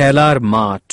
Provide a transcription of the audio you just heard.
খেলার মাঠ